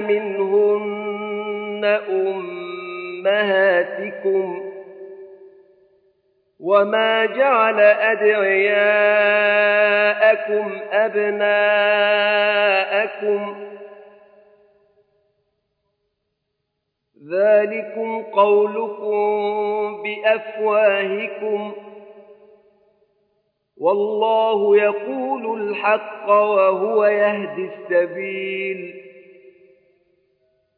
منهن أمهاتكم وما جعل أدعياءكم أبناءكم ذلكم قولكم بأفواهكم والله يقول الحق وهو يهدي السبيل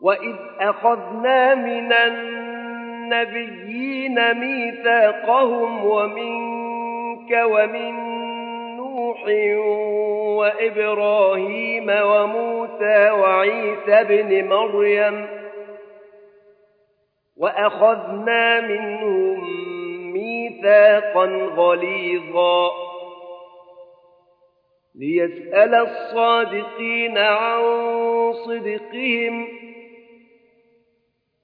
وإذ أخذنا من النبيين ميثاقهم ومنك ومن نوح وإبراهيم وموسى وعيسى بن مريم وأخذنا منهم ميثاقا غليظا ليسأل الصادقين عن صدقهم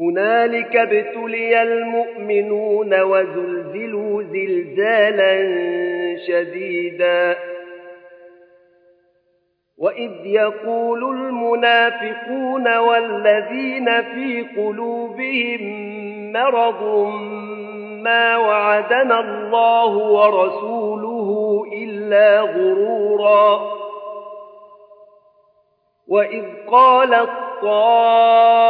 هنالك ابتلي المؤمنون وزلزلوا زلزالا شديدا. وإذ يقول المنافقون والذين في قلوبهم مرض ما وعدنا الله ورسوله إلا غرورا. وإذ قالت طائفة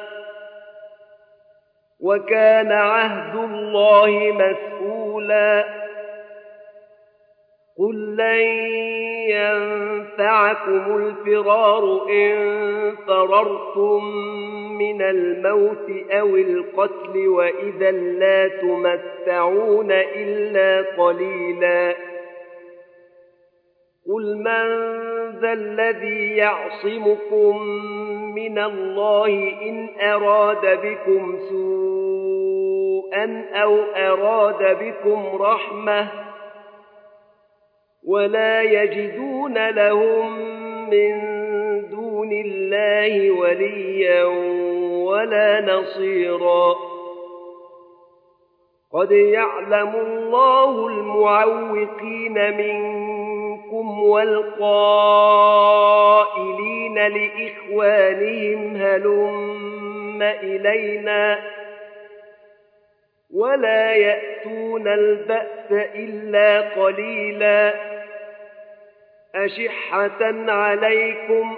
وكان عهد الله مسؤولا. قل لن ينفعكم الفرار إن فررتم من الموت أو القتل وإذا لا تمتعون إلا قليلا. قل من ذا الذي يعصمكم من الله إن أراد بكم سوءا أو أراد بكم رحمة ولا يجدون لهم من دون الله وليا ولا نصيرا. قد يعلم الله المعوقين منكم والقائلين لإخوانهم هلم إلينا ولا يأتون البأس إلا قليلا أشحة عليكم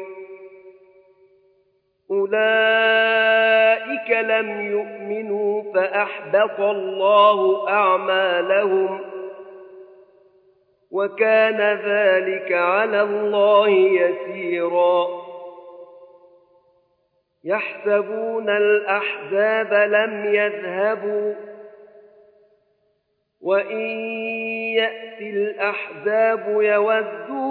أولئك لم يؤمنوا فأحبط الله أعمالهم وكان ذلك على الله يسيرا يحسبون الأحزاب لم يذهبوا وإن يأتي الأحزاب يودوا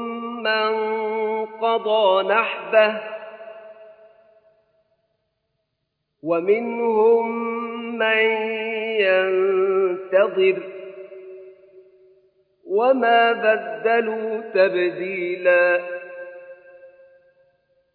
من قضى نحبه ومنهم من ينتظر وما بدلوا تبديلا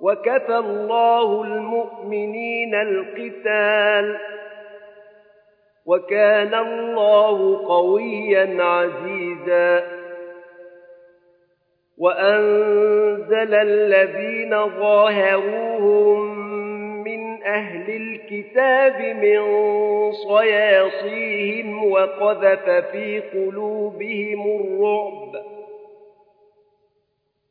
وكفى الله المؤمنين القتال وكان الله قويا عزيزا وأنزل الذين ظاهروهم من أهل الكتاب من صياصيهم وقذف في قلوبهم الرعب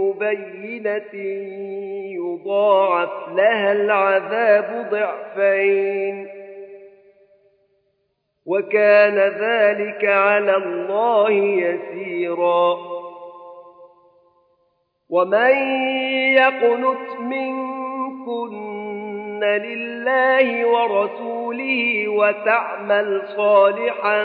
مبينة يضاعف لها العذاب ضعفين. وكان ذلك على الله يسيرا. ومن يقنت منكن لله ورسوله وتعمل صالحا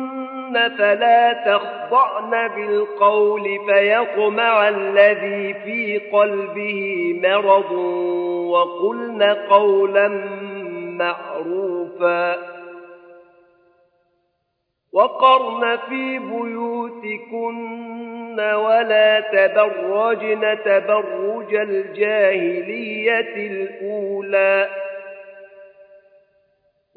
فلا تخضعن بالقول فيطمع الذي في قلبه مرض وقلن قولا معروفا. وقرن في بيوتكن ولا تبرجن تبرج الجاهلية الأولى.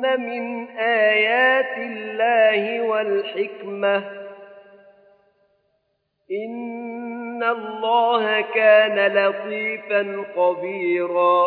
من آيات الله والحكمة إن الله كان لطيفا خبيرا.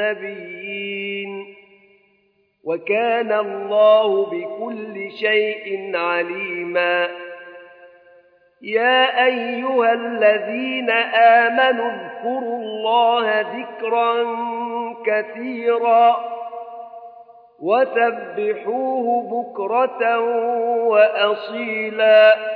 النبيين. وكان الله بكل شيء عليما. يا أيها الذين آمنوا اذكروا الله ذكرا كثيرا وسبحوه بكرة وأصيلا.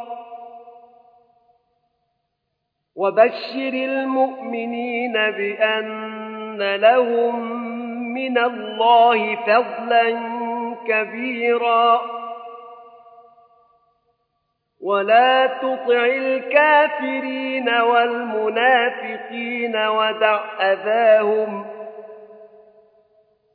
وبشر المؤمنين بأن لهم من الله فضلا كبيرا. ولا تطع الكافرين والمنافقين ودع أذاهم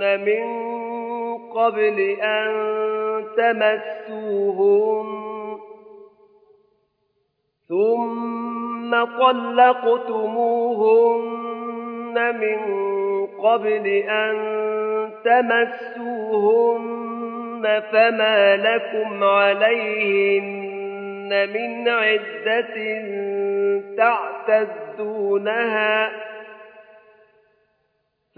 من قبل أن تمسوهن ثم طلقتموهن من قبل أن تمسوهن فما لكم عليهن من عدة تعتدونها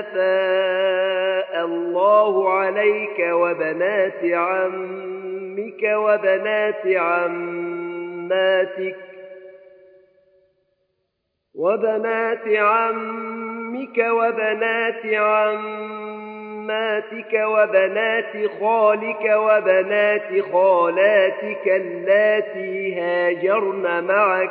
أفاء الله عليك وبنات عمك وبنات عماتك وبنات عمك وبنات عماتك وبنات خالك وبنات خالاتك اللاتي هاجرن معك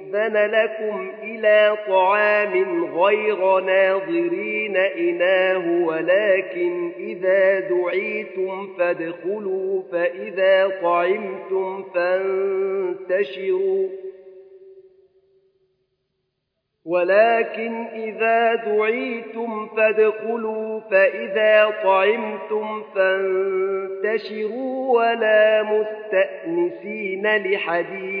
يؤذن لكم إلى طعام غير ناظرين إناه ولكن إذا دعيتم فادخلوا فإذا طعمتم فانتشروا. ولكن إذا دعيتم فادخلوا فإذا طعمتم فانتشروا. ولا مستأنسين لحديث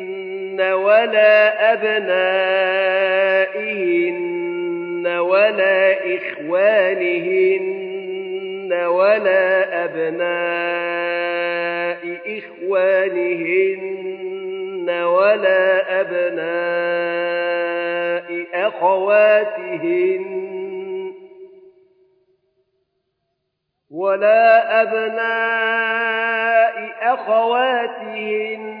ولا أبنائهن ولا إخوانهن ولا أبناء إخوانهن ولا أبناء أخواتهن ولا أبناء أخواتهن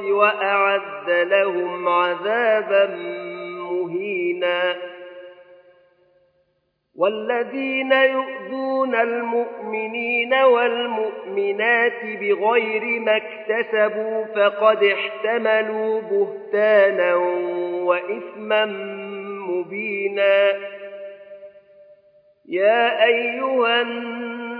وأعد لهم عذابا مهينا. والذين يؤذون المؤمنين والمؤمنات بغير ما اكتسبوا فقد احتملوا بهتانا وإثما مبينا. يا أيها